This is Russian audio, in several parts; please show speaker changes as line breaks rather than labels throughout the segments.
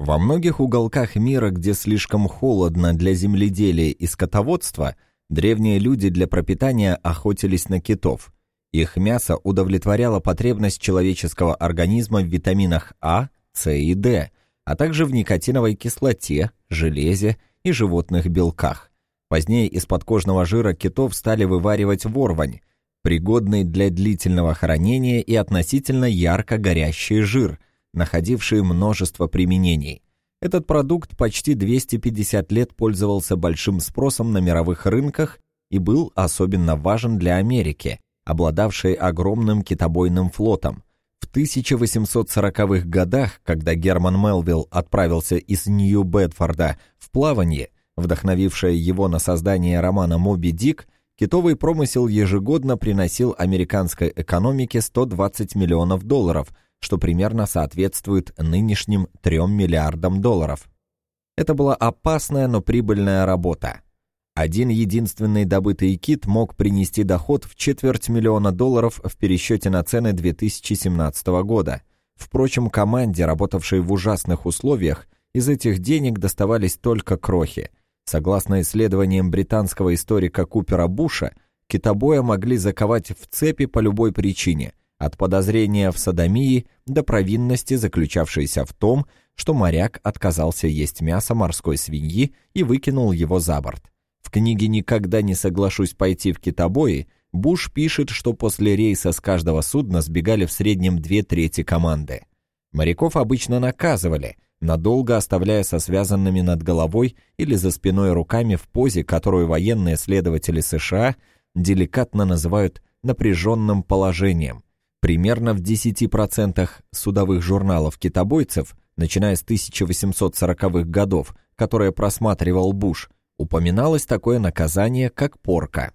Во многих уголках мира, где слишком холодно для земледелия и скотоводства, древние люди для пропитания охотились на китов. Их мясо удовлетворяло потребность человеческого организма в витаминах А, С и D, а также в никотиновой кислоте, железе и животных белках. Позднее из подкожного жира китов стали вываривать ворвань, пригодный для длительного хранения и относительно ярко горящий жир – находившие множество применений. Этот продукт почти 250 лет пользовался большим спросом на мировых рынках и был особенно важен для Америки, обладавшей огромным китобойным флотом. В 1840-х годах, когда Герман Мелвилл отправился из Нью-Бедфорда в плавание, вдохновившее его на создание романа «Моби Дик», китовый промысел ежегодно приносил американской экономике 120 миллионов долларов – что примерно соответствует нынешним 3 миллиардам долларов. Это была опасная, но прибыльная работа. Один единственный добытый кит мог принести доход в четверть миллиона долларов в пересчете на цены 2017 года. Впрочем, команде, работавшей в ужасных условиях, из этих денег доставались только крохи. Согласно исследованиям британского историка Купера Буша, китобоя могли заковать в цепи по любой причине, от подозрения в садомии до провинности, заключавшейся в том, что моряк отказался есть мясо морской свиньи и выкинул его за борт. В книге «Никогда не соглашусь пойти в китобои» Буш пишет, что после рейса с каждого судна сбегали в среднем две трети команды. Моряков обычно наказывали, надолго оставляя со связанными над головой или за спиной руками в позе, которую военные следователи США деликатно называют напряженным положением – Примерно в 10% судовых журналов китобойцев, начиная с 1840-х годов, которые просматривал Буш, упоминалось такое наказание, как порка.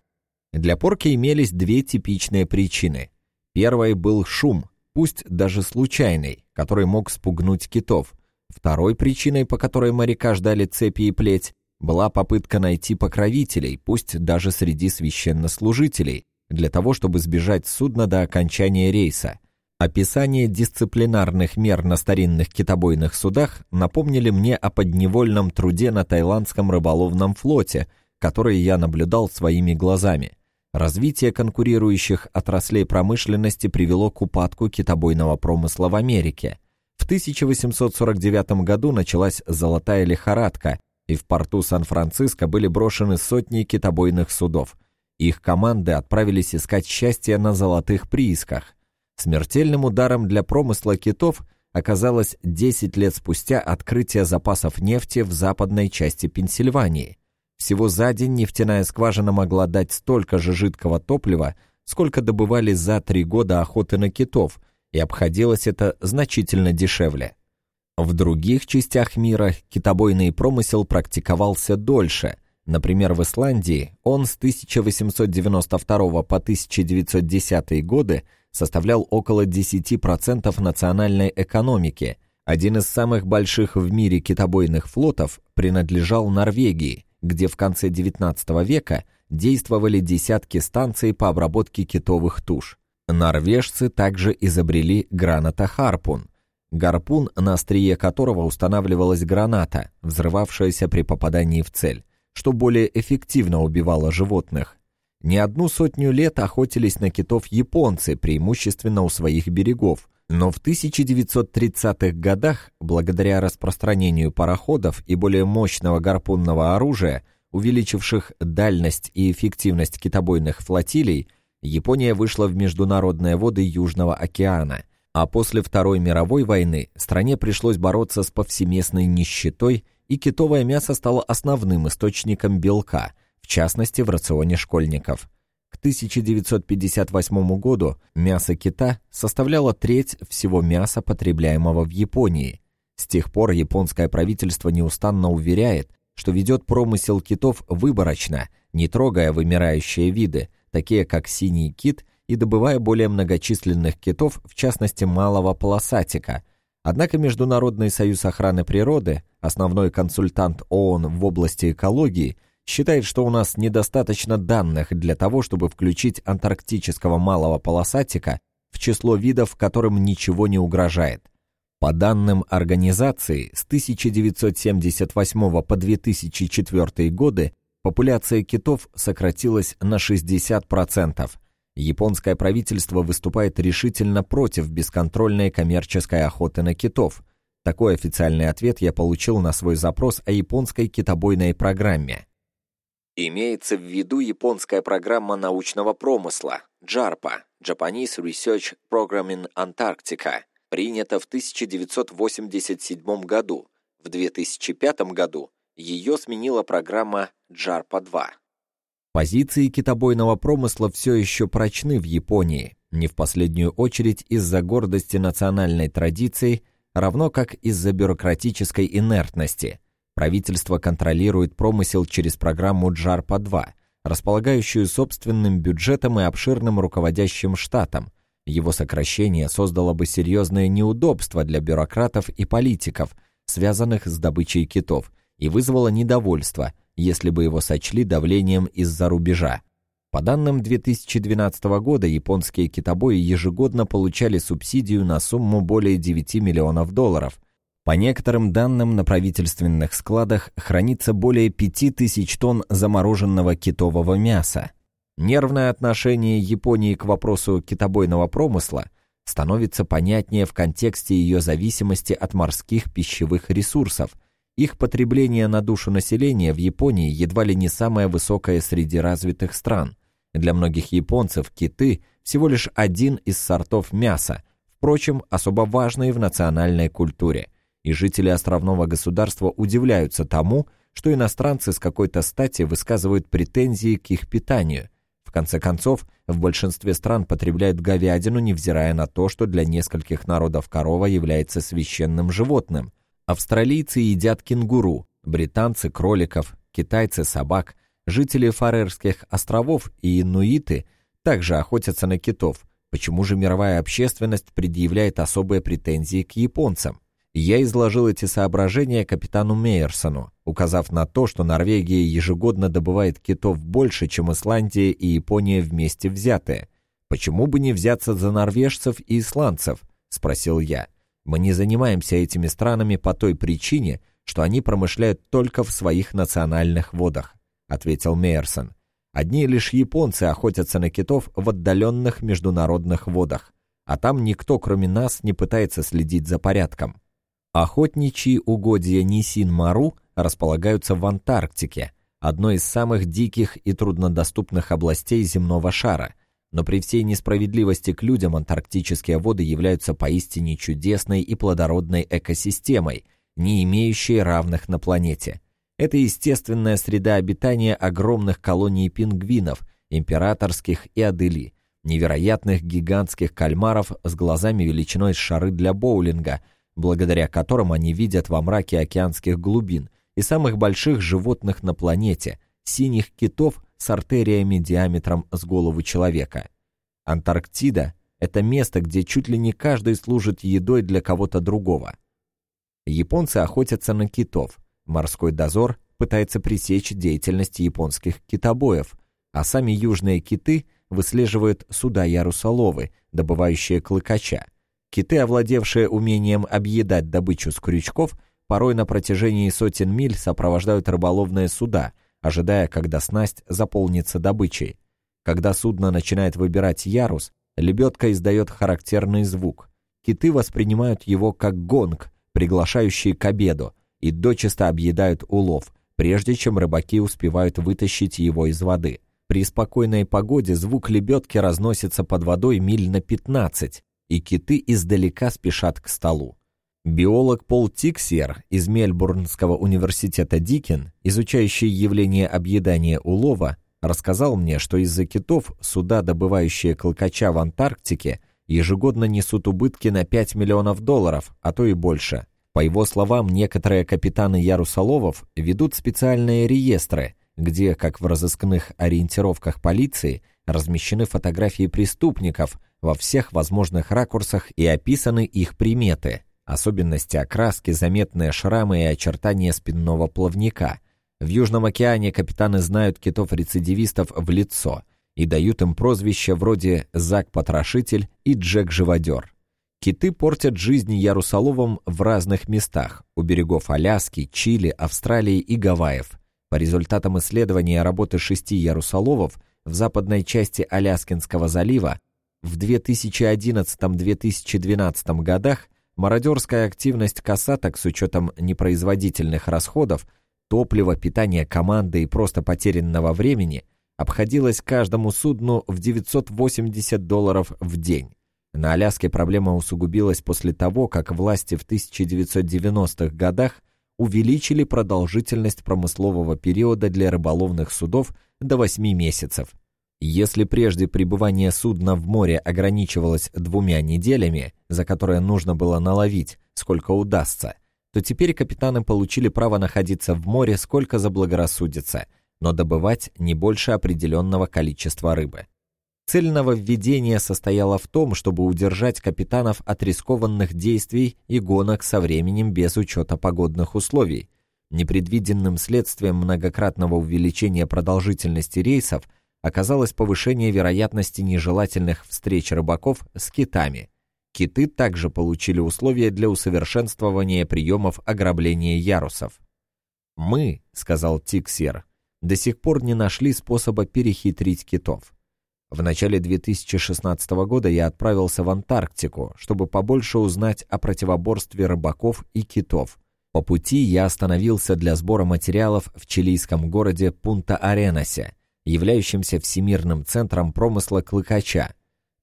Для порки имелись две типичные причины. Первой был шум, пусть даже случайный, который мог спугнуть китов. Второй причиной, по которой моряка ждали цепи и плеть, была попытка найти покровителей, пусть даже среди священнослужителей, для того, чтобы сбежать с судна до окончания рейса. Описание дисциплинарных мер на старинных китобойных судах напомнили мне о подневольном труде на тайландском рыболовном флоте, который я наблюдал своими глазами. Развитие конкурирующих отраслей промышленности привело к упадку китобойного промысла в Америке. В 1849 году началась золотая лихорадка, и в порту Сан-Франциско были брошены сотни китобойных судов – их команды отправились искать счастье на золотых приисках. Смертельным ударом для промысла китов оказалось 10 лет спустя открытие запасов нефти в западной части Пенсильвании. Всего за день нефтяная скважина могла дать столько же жидкого топлива, сколько добывали за три года охоты на китов, и обходилось это значительно дешевле. В других частях мира китобойный промысел практиковался дольше – Например, в Исландии он с 1892 по 1910 годы составлял около 10% национальной экономики. Один из самых больших в мире китобойных флотов принадлежал Норвегии, где в конце XIX века действовали десятки станций по обработке китовых туш. Норвежцы также изобрели граната-харпун, гарпун, на острие которого устанавливалась граната, взрывавшаяся при попадании в цель что более эффективно убивало животных. Не одну сотню лет охотились на китов японцы, преимущественно у своих берегов, но в 1930-х годах, благодаря распространению пароходов и более мощного гарпунного оружия, увеличивших дальность и эффективность китобойных флотилий, Япония вышла в международные воды Южного океана, а после Второй мировой войны стране пришлось бороться с повсеместной нищетой и китовое мясо стало основным источником белка, в частности в рационе школьников. К 1958 году мясо кита составляло треть всего мяса, потребляемого в Японии. С тех пор японское правительство неустанно уверяет, что ведет промысел китов выборочно, не трогая вымирающие виды, такие как синий кит, и добывая более многочисленных китов, в частности малого полосатика – Однако Международный союз охраны природы, основной консультант ООН в области экологии, считает, что у нас недостаточно данных для того, чтобы включить антарктического малого полосатика в число видов, которым ничего не угрожает. По данным организации, с 1978 по 2004 годы популяция китов сократилась на 60%. Японское правительство выступает решительно против бесконтрольной коммерческой охоты на китов. Такой официальный ответ я получил на свой запрос о японской китобойной программе. Имеется в виду японская программа научного промысла, JARPA, Japanese Research Program in Antarctica, принята в 1987 году. В 2005 году ее сменила программа JARPA-2. Позиции китобойного промысла все еще прочны в Японии, не в последнюю очередь из-за гордости национальной традиции, равно как из-за бюрократической инертности. Правительство контролирует промысел через программу JARPA-2, располагающую собственным бюджетом и обширным руководящим штатом. Его сокращение создало бы серьезные неудобства для бюрократов и политиков, связанных с добычей китов, и вызвало недовольство – если бы его сочли давлением из-за рубежа. По данным 2012 года, японские китобои ежегодно получали субсидию на сумму более 9 миллионов долларов. По некоторым данным, на правительственных складах хранится более 5000 тонн замороженного китового мяса. Нервное отношение Японии к вопросу китобойного промысла становится понятнее в контексте ее зависимости от морских пищевых ресурсов – их потребление на душу населения в Японии едва ли не самое высокое среди развитых стран. Для многих японцев киты всего лишь один из сортов мяса, впрочем, особо важный в национальной культуре. И жители островного государства удивляются тому, что иностранцы с какой-то стати высказывают претензии к их питанию. В конце концов, в большинстве стран потребляют говядину, невзирая на то, что для нескольких народов корова является священным животным – Австралийцы едят кенгуру, британцы – кроликов, китайцы – собак, жители Фарерских островов и инуиты также охотятся на китов. Почему же мировая общественность предъявляет особые претензии к японцам? Я изложил эти соображения капитану Мейерсону, указав на то, что Норвегия ежегодно добывает китов больше, чем Исландия и Япония вместе взятые. «Почему бы не взяться за норвежцев и исландцев?» – спросил я. Мы не занимаемся этими странами по той причине, что они промышляют только в своих национальных водах», — ответил Мейерсон. «Одни лишь японцы охотятся на китов в отдаленных международных водах, а там никто, кроме нас, не пытается следить за порядком. Охотничьи угодья Нисин-Мару располагаются в Антарктике, одной из самых диких и труднодоступных областей земного шара — но при всей несправедливости к людям антарктические воды являются поистине чудесной и плодородной экосистемой, не имеющей равных на планете. Это естественная среда обитания огромных колоний пингвинов, императорских и адели, невероятных гигантских кальмаров с глазами величиной шары для боулинга, благодаря которым они видят во мраке океанских глубин, и самых больших животных на планете, синих китов с артериями диаметром с голову человека. Антарктида – это место, где чуть ли не каждый служит едой для кого-то другого. Японцы охотятся на китов. Морской дозор пытается пресечь деятельность японских китобоев, а сами южные киты выслеживают суда ярусоловы, добывающие клыкача. Киты, овладевшие умением объедать добычу с крючков, порой на протяжении сотен миль сопровождают рыболовные суда – ожидая, когда снасть заполнится добычей. Когда судно начинает выбирать ярус, лебедка издает характерный звук. Киты воспринимают его как гонг, приглашающий к обеду, и дочисто объедают улов, прежде чем рыбаки успевают вытащить его из воды. При спокойной погоде звук лебедки разносится под водой миль на 15, и киты издалека спешат к столу. Биолог Пол Тиксер из Мельбурнского университета Дикин, изучающий явление объедания улова, рассказал мне, что из-за китов суда, добывающие клыкача в Антарктике, ежегодно несут убытки на 5 миллионов долларов, а то и больше. По его словам, некоторые капитаны ярусоловов ведут специальные реестры, где, как в разыскных ориентировках полиции, размещены фотографии преступников во всех возможных ракурсах и описаны их приметы – Особенности окраски, заметные шрамы и очертания спинного плавника. В Южном океане капитаны знают китов-рецидивистов в лицо и дают им прозвища вроде «Зак-потрошитель» и «Джек-живодер». Киты портят жизни ярусоловам в разных местах, у берегов Аляски, Чили, Австралии и Гавайев. По результатам исследования работы шести ярусоловов в западной части Аляскинского залива в 2011-2012 годах мародерская активность касаток с учетом непроизводительных расходов, топлива, питания команды и просто потерянного времени обходилась каждому судну в 980 долларов в день. На Аляске проблема усугубилась после того, как власти в 1990-х годах увеличили продолжительность промыслового периода для рыболовных судов до 8 месяцев. Если прежде пребывание судна в море ограничивалось двумя неделями, за которые нужно было наловить, сколько удастся, то теперь капитаны получили право находиться в море сколько заблагорассудится, но добывать не больше определенного количества рыбы. Цель нововведения состояла в том, чтобы удержать капитанов от рискованных действий и гонок со временем без учета погодных условий. Непредвиденным следствием многократного увеличения продолжительности рейсов оказалось повышение вероятности нежелательных встреч рыбаков с китами. Киты также получили условия для усовершенствования приемов ограбления ярусов. «Мы», — сказал Тиксер, — «до сих пор не нашли способа перехитрить китов». В начале 2016 года я отправился в Антарктику, чтобы побольше узнать о противоборстве рыбаков и китов. По пути я остановился для сбора материалов в чилийском городе Пунта-Аренасе, являющемся всемирным центром промысла клыкача.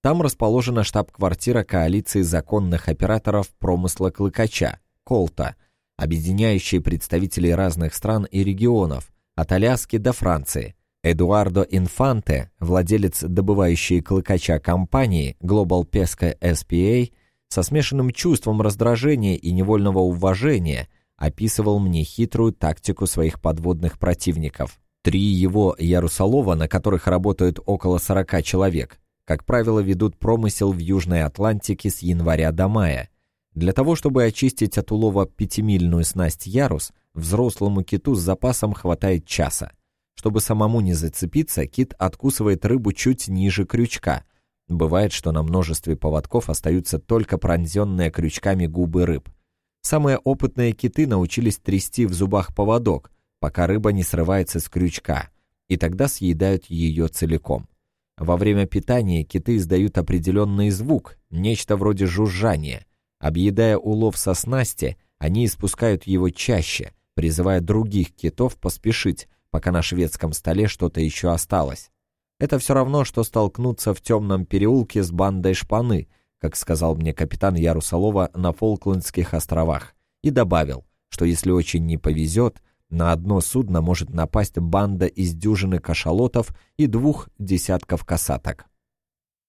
Там расположена штаб-квартира коалиции законных операторов промысла клыкача, Колта, объединяющей представителей разных стран и регионов, от Аляски до Франции – Эдуардо Инфанте, владелец добывающей клыкача компании Global Pesca SPA, со смешанным чувством раздражения и невольного уважения описывал мне хитрую тактику своих подводных противников. Три его Ярусалова, на которых работают около 40 человек, как правило, ведут промысел в Южной Атлантике с января до мая. Для того, чтобы очистить от улова пятимильную снасть ярус, взрослому киту с запасом хватает часа. Чтобы самому не зацепиться, кит откусывает рыбу чуть ниже крючка. Бывает, что на множестве поводков остаются только пронзенные крючками губы рыб. Самые опытные киты научились трясти в зубах поводок, пока рыба не срывается с крючка, и тогда съедают ее целиком. Во время питания киты издают определенный звук, нечто вроде жужжания. Объедая улов со снасти, они испускают его чаще, призывая других китов поспешить, пока на шведском столе что-то еще осталось. Это все равно, что столкнуться в темном переулке с бандой шпаны, как сказал мне капитан Ярусалова на Фолклендских островах, и добавил, что если очень не повезет, на одно судно может напасть банда из дюжины кашалотов и двух десятков касаток.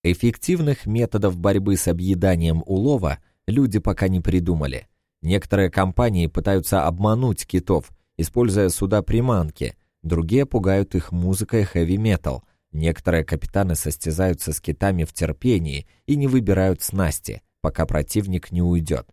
Эффективных методов борьбы с объеданием улова люди пока не придумали. Некоторые компании пытаются обмануть китов, используя суда-приманки, Другие пугают их музыкой хэви-метал. Некоторые капитаны состязаются с китами в терпении и не выбирают снасти, пока противник не уйдет.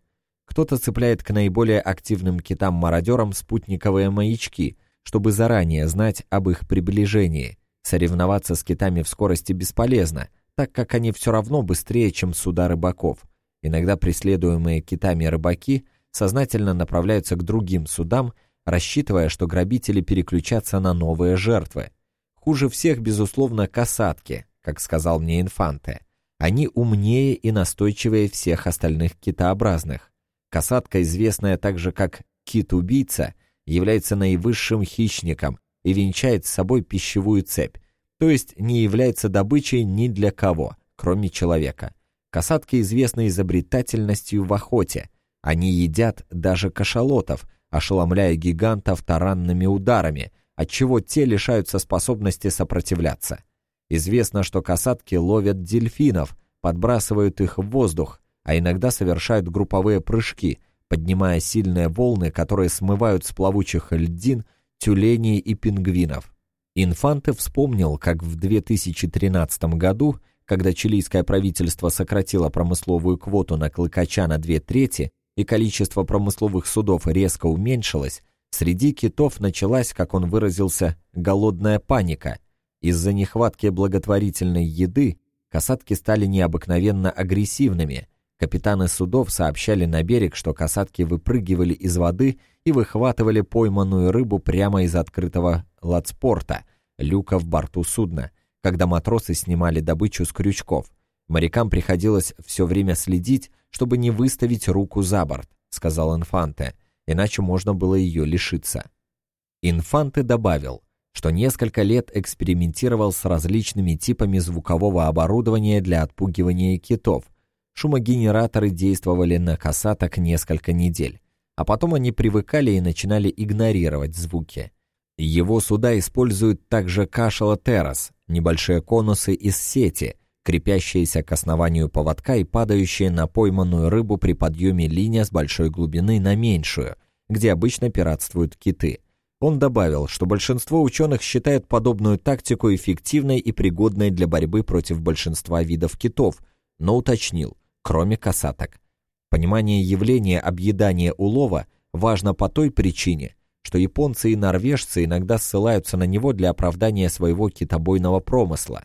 Кто-то цепляет к наиболее активным китам-мародерам спутниковые маячки, чтобы заранее знать об их приближении. Соревноваться с китами в скорости бесполезно, так как они все равно быстрее, чем суда рыбаков. Иногда преследуемые китами рыбаки сознательно направляются к другим судам рассчитывая, что грабители переключатся на новые жертвы. Хуже всех, безусловно, касатки, как сказал мне Инфанте. Они умнее и настойчивее всех остальных китообразных. Касатка, известная также как кит-убийца, является наивысшим хищником и венчает с собой пищевую цепь, то есть не является добычей ни для кого, кроме человека. Касатки известны изобретательностью в охоте. Они едят даже кашалотов – ошеломляя гигантов таранными ударами, отчего те лишаются способности сопротивляться. Известно, что касатки ловят дельфинов, подбрасывают их в воздух, а иногда совершают групповые прыжки, поднимая сильные волны, которые смывают с плавучих льдин тюленей и пингвинов. Инфанте вспомнил, как в 2013 году, когда чилийское правительство сократило промысловую квоту на клыкача на две трети, и количество промысловых судов резко уменьшилось, среди китов началась, как он выразился, голодная паника. Из-за нехватки благотворительной еды касатки стали необыкновенно агрессивными. Капитаны судов сообщали на берег, что касатки выпрыгивали из воды и выхватывали пойманную рыбу прямо из открытого ладспорта, люка в борту судна, когда матросы снимали добычу с крючков. Морякам приходилось все время следить, чтобы не выставить руку за борт, сказал Инфанте, иначе можно было ее лишиться. Инфанте добавил, что несколько лет экспериментировал с различными типами звукового оборудования для отпугивания китов – Шумогенераторы действовали на касаток несколько недель, а потом они привыкали и начинали игнорировать звуки. Его суда используют также кашала-террас, небольшие конусы из сети, крепящиеся к основанию поводка и падающие на пойманную рыбу при подъеме линия с большой глубины на меньшую, где обычно пиратствуют киты. Он добавил, что большинство ученых считают подобную тактику эффективной и пригодной для борьбы против большинства видов китов, но уточнил, кроме касаток. Понимание явления объедания улова важно по той причине, что японцы и норвежцы иногда ссылаются на него для оправдания своего китобойного промысла.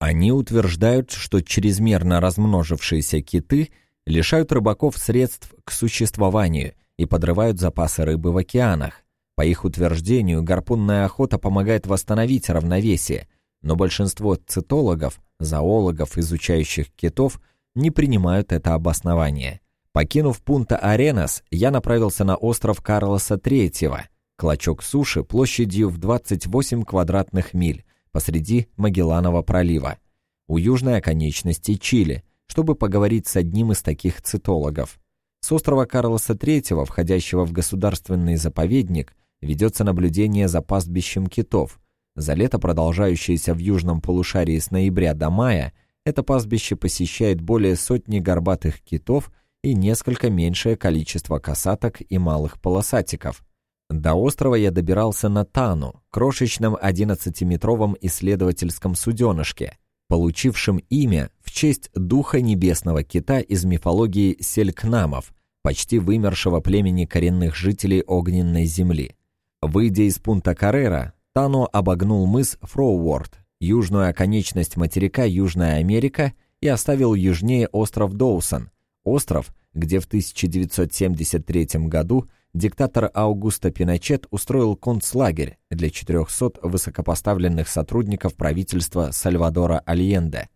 Они утверждают, что чрезмерно размножившиеся киты лишают рыбаков средств к существованию и подрывают запасы рыбы в океанах. По их утверждению, гарпунная охота помогает восстановить равновесие, но большинство цитологов, зоологов, изучающих китов – не принимают это обоснование. Покинув пункта Аренас, я направился на остров Карлоса III, клочок суши площадью в 28 квадратных миль посреди Магелланова пролива, у южной оконечности Чили, чтобы поговорить с одним из таких цитологов. С острова Карлоса III, входящего в государственный заповедник, ведется наблюдение за пастбищем китов. За лето, продолжающееся в южном полушарии с ноября до мая – это пастбище посещает более сотни горбатых китов и несколько меньшее количество касаток и малых полосатиков. До острова я добирался на Тану, крошечном 11-метровом исследовательском суденышке, получившем имя в честь духа небесного кита из мифологии селькнамов, почти вымершего племени коренных жителей огненной земли. Выйдя из пункта Каррера, Тану обогнул мыс Фроуорд южную оконечность материка Южная Америка и оставил южнее остров Доусон, остров, где в 1973 году диктатор Аугусто Пиночет устроил концлагерь для 400 высокопоставленных сотрудников правительства Сальвадора Альенде.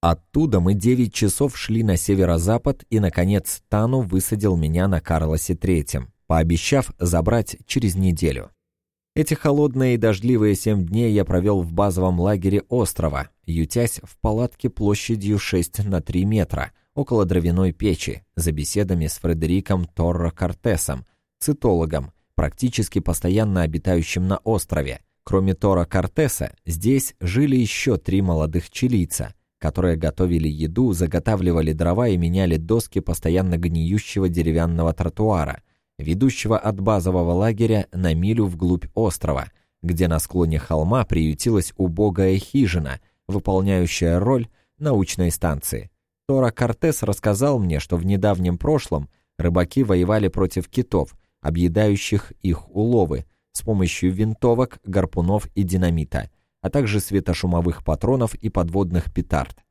Оттуда мы 9 часов шли на северо-запад, и, наконец, Тану высадил меня на Карлосе III, пообещав забрать через неделю. Эти холодные и дождливые семь дней я провел в базовом лагере острова, ютясь в палатке площадью 6 на 3 метра, около дровяной печи, за беседами с Фредериком Торро Кортесом, цитологом, практически постоянно обитающим на острове. Кроме Тора Кортеса, здесь жили еще три молодых чилийца, которые готовили еду, заготавливали дрова и меняли доски постоянно гниющего деревянного тротуара, ведущего от базового лагеря на милю вглубь острова, где на склоне холма приютилась убогая хижина, выполняющая роль научной станции. Тора Кортес рассказал мне, что в недавнем прошлом рыбаки воевали против китов, объедающих их уловы, с помощью винтовок, гарпунов и динамита, а также светошумовых патронов и подводных петард.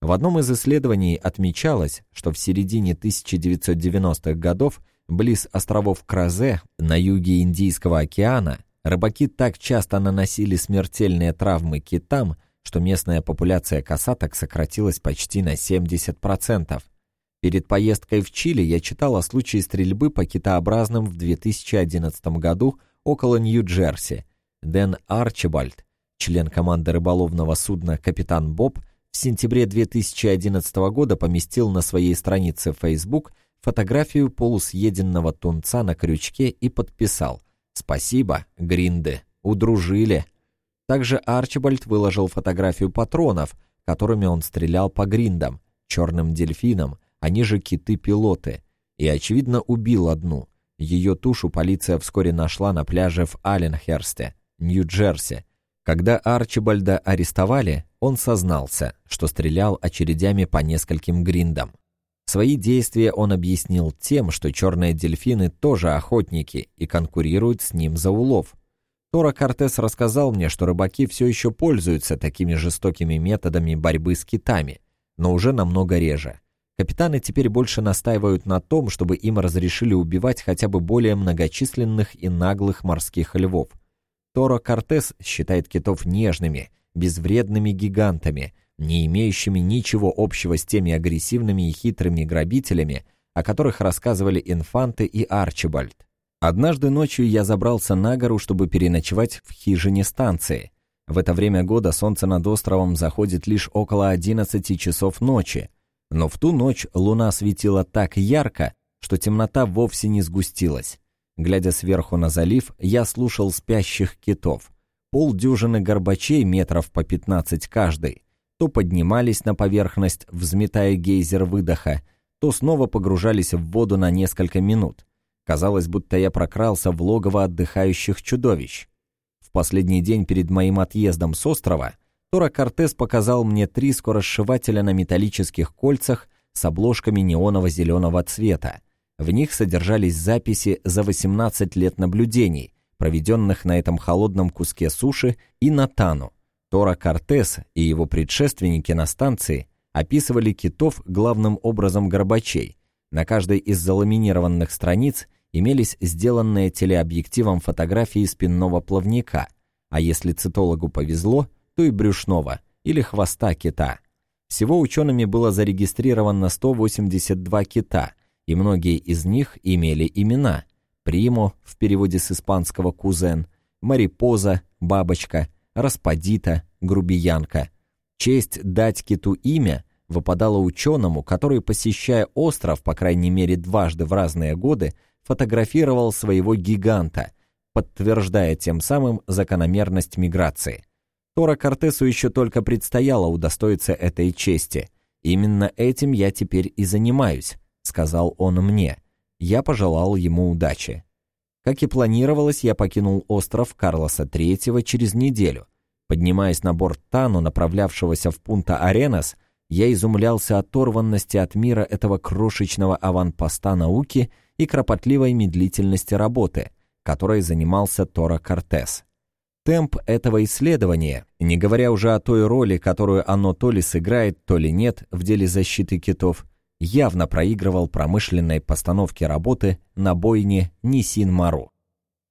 В одном из исследований отмечалось, что в середине 1990-х годов Близ островов Кразе, на юге Индийского океана, рыбаки так часто наносили смертельные травмы китам, что местная популяция касаток сократилась почти на 70%. Перед поездкой в Чили я читал о случае стрельбы по китообразным в 2011 году около Нью-Джерси. Дэн Арчибальд, член команды рыболовного судна «Капитан Боб», в сентябре 2011 года поместил на своей странице Facebook фотографию полусъеденного тунца на крючке и подписал «Спасибо, Гринды, удружили». Также Арчибальд выложил фотографию патронов, которыми он стрелял по гриндам, черным дельфинам, они же киты-пилоты, и, очевидно, убил одну. Ее тушу полиция вскоре нашла на пляже в Алленхерсте, Нью-Джерси. Когда Арчибальда арестовали, он сознался, что стрелял очередями по нескольким гриндам. Свои действия он объяснил тем, что черные дельфины тоже охотники и конкурируют с ним за улов. Тора Кортес рассказал мне, что рыбаки все еще пользуются такими жестокими методами борьбы с китами, но уже намного реже. Капитаны теперь больше настаивают на том, чтобы им разрешили убивать хотя бы более многочисленных и наглых морских львов. Торо Кортес считает китов нежными, безвредными гигантами, не имеющими ничего общего с теми агрессивными и хитрыми грабителями, о которых рассказывали Инфанты и Арчибальд. Однажды ночью я забрался на гору, чтобы переночевать в хижине станции. В это время года солнце над островом заходит лишь около 11 часов ночи, но в ту ночь луна светила так ярко, что темнота вовсе не сгустилась. Глядя сверху на залив, я слушал спящих китов. Полдюжины горбачей метров по 15 каждый то поднимались на поверхность, взметая гейзер выдоха, то снова погружались в воду на несколько минут. Казалось, будто я прокрался в логово отдыхающих чудовищ. В последний день перед моим отъездом с острова Тора Кортес показал мне три скоросшивателя на металлических кольцах с обложками неоново-зеленого цвета. В них содержались записи за 18 лет наблюдений, проведенных на этом холодном куске суши и на Тану. Тора Кортес и его предшественники на станции описывали китов главным образом горбачей. На каждой из заламинированных страниц имелись сделанные телеобъективом фотографии спинного плавника, а если цитологу повезло – то и брюшного или хвоста кита. Всего учеными было зарегистрировано 182 кита, и многие из них имели имена. Примо, в переводе с испанского «кузен», Марипоза, Бабочка, Распадита, Грубиянка. Честь дать киту имя выпадала ученому, который, посещая остров, по крайней мере дважды в разные годы, фотографировал своего гиганта, подтверждая тем самым закономерность миграции. Тора Кортесу еще только предстояло удостоиться этой чести. «Именно этим я теперь и занимаюсь», — сказал он мне. Я пожелал ему удачи. Как и планировалось, я покинул остров Карлоса III через неделю. Поднимаясь на борт Тану, направлявшегося в Пунта-Аренас, я изумлялся оторванности от мира этого крошечного аванпоста науки и кропотливой медлительности работы, которой занимался Тора Кортес. Темп этого исследования, не говоря уже о той роли, которую оно то ли сыграет, то ли нет в деле защиты китов, явно проигрывал промышленной постановке работы на бойне Нисин-Мару.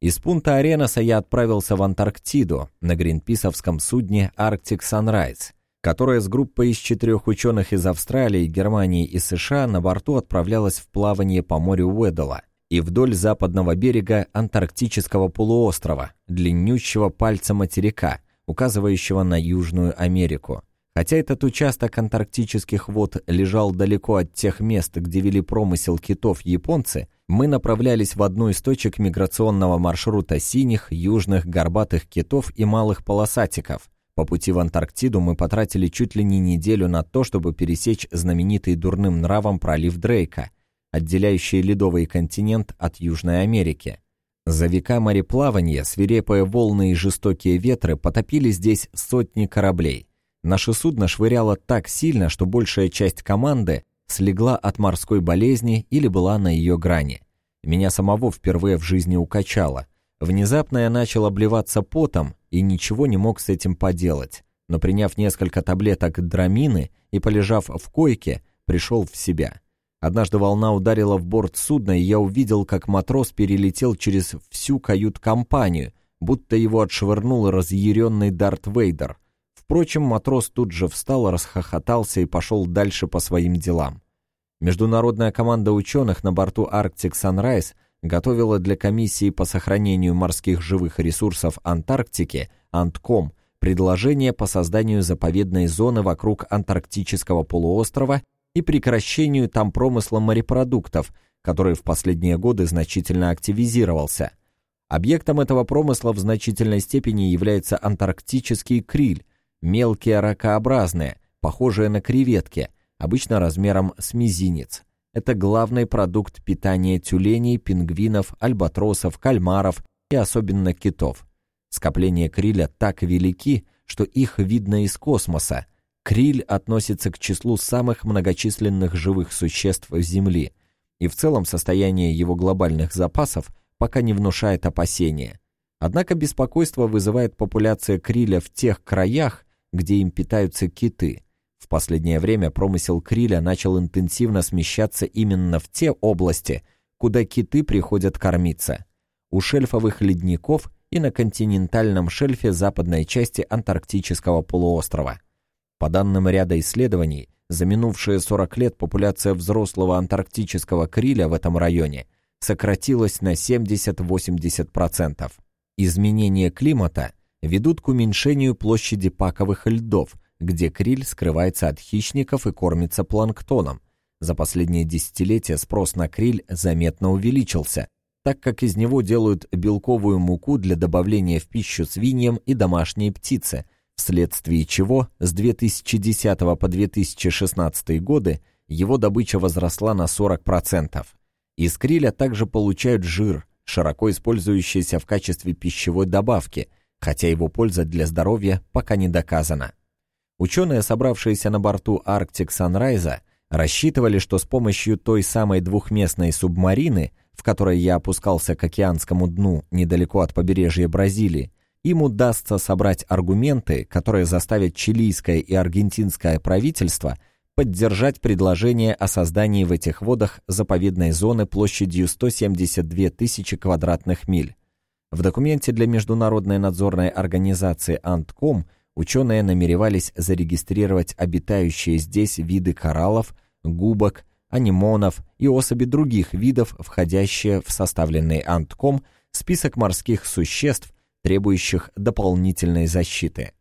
Из пункта Аренаса я отправился в Антарктиду на гринписовском судне Arctic Sunrise, которое с группой из четырех ученых из Австралии, Германии и США на борту отправлялось в плавание по морю Уэддала и вдоль западного берега Антарктического полуострова, длиннющего пальца материка, указывающего на Южную Америку. Хотя этот участок антарктических вод лежал далеко от тех мест, где вели промысел китов японцы, мы направлялись в одну из точек миграционного маршрута синих, южных, горбатых китов и малых полосатиков. По пути в Антарктиду мы потратили чуть ли не неделю на то, чтобы пересечь знаменитый дурным нравом пролив Дрейка – отделяющие ледовый континент от Южной Америки. За века мореплавания свирепые волны и жестокие ветры потопили здесь сотни кораблей. Наше судно швыряло так сильно, что большая часть команды слегла от морской болезни или была на ее грани. Меня самого впервые в жизни укачало. Внезапно я начал обливаться потом и ничего не мог с этим поделать. Но приняв несколько таблеток драмины и полежав в койке, пришел в себя. Однажды волна ударила в борт судна, и я увидел, как матрос перелетел через всю кают-компанию, будто его отшвырнул разъяренный Дарт Вейдер. Впрочем, матрос тут же встал, расхохотался и пошел дальше по своим делам. Международная команда ученых на борту Arctic Sunrise готовила для комиссии по сохранению морских живых ресурсов Антарктики, Антком, предложение по созданию заповедной зоны вокруг Антарктического полуострова и прекращению там промысла морепродуктов, который в последние годы значительно активизировался. Объектом этого промысла в значительной степени является антарктический криль, мелкие ракообразные, похожие на креветки, обычно размером с мизинец. Это главный продукт питания тюленей, пингвинов, альбатросов, кальмаров и особенно китов. Скопления криля так велики, что их видно из космоса, Криль относится к числу самых многочисленных живых существ Земли, и в целом состояние его глобальных запасов пока не внушает опасения. Однако беспокойство вызывает популяция криля в тех краях, где им питаются киты. В последнее время промысел криля начал интенсивно смещаться именно в те области, куда киты приходят кормиться. У шельфовых ледников и на континентальном шельфе западной части Антарктического полуострова. По данным ряда исследований, за минувшие 40 лет популяция взрослого антарктического криля в этом районе сократилась на 70-80%. Изменения климата ведут к уменьшению площади паковых льдов, где криль скрывается от хищников и кормится планктоном. За последние десятилетия спрос на криль заметно увеличился, так как из него делают белковую муку для добавления в пищу свиньям и домашней птице, вследствие чего с 2010 по 2016 годы его добыча возросла на 40%. Из криля также получают жир, широко использующийся в качестве пищевой добавки, хотя его польза для здоровья пока не доказана. Ученые, собравшиеся на борту Arctic Sunrise, рассчитывали, что с помощью той самой двухместной субмарины, в которой я опускался к океанскому дну недалеко от побережья Бразилии, им удастся собрать аргументы, которые заставят чилийское и аргентинское правительство поддержать предложение о создании в этих водах заповедной зоны площадью 172 тысячи квадратных миль. В документе для Международной надзорной организации «Антком» ученые намеревались зарегистрировать обитающие здесь виды кораллов, губок, анимонов и особи других видов, входящие в составленный Антком список морских существ, требующих дополнительной защиты.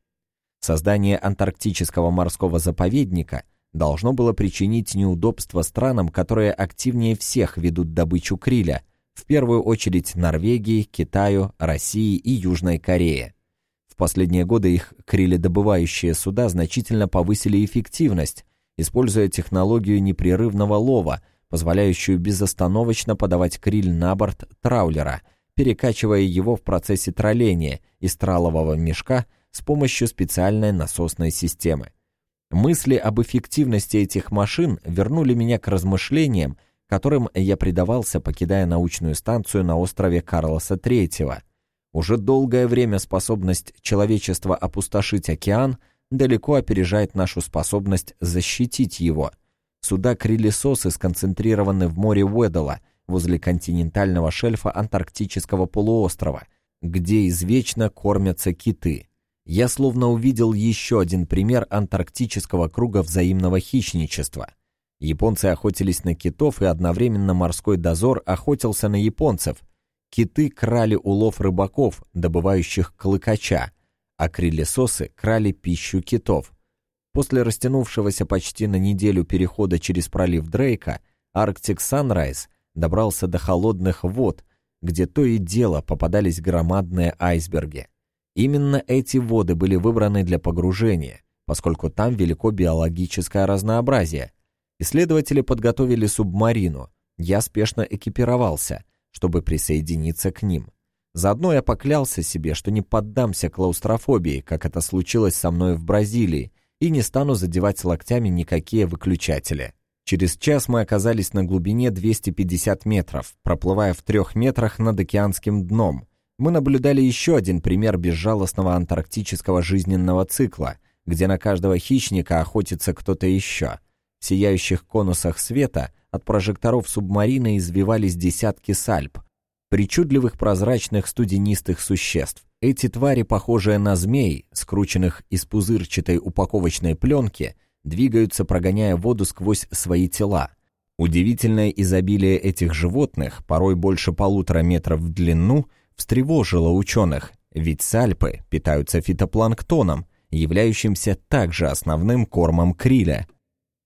Создание антарктического морского заповедника должно было причинить неудобства странам, которые активнее всех ведут добычу криля, в первую очередь Норвегии, Китаю, России и Южной Корее последние годы их криледобывающие суда значительно повысили эффективность, используя технологию непрерывного лова, позволяющую безостановочно подавать криль на борт траулера, перекачивая его в процессе тролления из тралового мешка с помощью специальной насосной системы. Мысли об эффективности этих машин вернули меня к размышлениям, которым я предавался, покидая научную станцию на острове Карлоса III, уже долгое время способность человечества опустошить океан далеко опережает нашу способность защитить его. Суда-крилесосы сконцентрированы в море Уэддала, возле континентального шельфа Антарктического полуострова, где извечно кормятся киты. Я словно увидел еще один пример антарктического круга взаимного хищничества. Японцы охотились на китов, и одновременно морской дозор охотился на японцев, Киты крали улов рыбаков, добывающих клыкача, а крилесосы крали пищу китов. После растянувшегося почти на неделю перехода через пролив Дрейка, Арктик Санрайз добрался до холодных вод, где то и дело попадались громадные айсберги. Именно эти воды были выбраны для погружения, поскольку там велико биологическое разнообразие. Исследователи подготовили субмарину. Я спешно экипировался — чтобы присоединиться к ним. Заодно я поклялся себе, что не поддамся клаустрофобии, как это случилось со мной в Бразилии, и не стану задевать локтями никакие выключатели. Через час мы оказались на глубине 250 метров, проплывая в трех метрах над океанским дном. Мы наблюдали еще один пример безжалостного антарктического жизненного цикла, где на каждого хищника охотится кто-то еще. В сияющих конусах света от прожекторов субмарины извивались десятки сальп, причудливых прозрачных студенистых существ. Эти твари, похожие на змей, скрученных из пузырчатой упаковочной пленки, двигаются, прогоняя воду сквозь свои тела. Удивительное изобилие этих животных, порой больше полутора метров в длину, встревожило ученых, ведь сальпы питаются фитопланктоном, являющимся также основным кормом криля –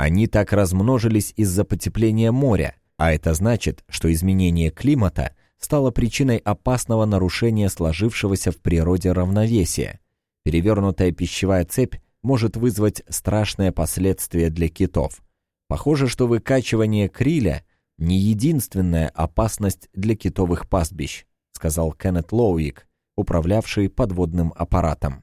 они так размножились из-за потепления моря, а это значит, что изменение климата стало причиной опасного нарушения сложившегося в природе равновесия. Перевернутая пищевая цепь может вызвать страшные последствия для китов. Похоже, что выкачивание криля – не единственная опасность для китовых пастбищ, сказал Кеннет Лоуик, управлявший подводным аппаратом.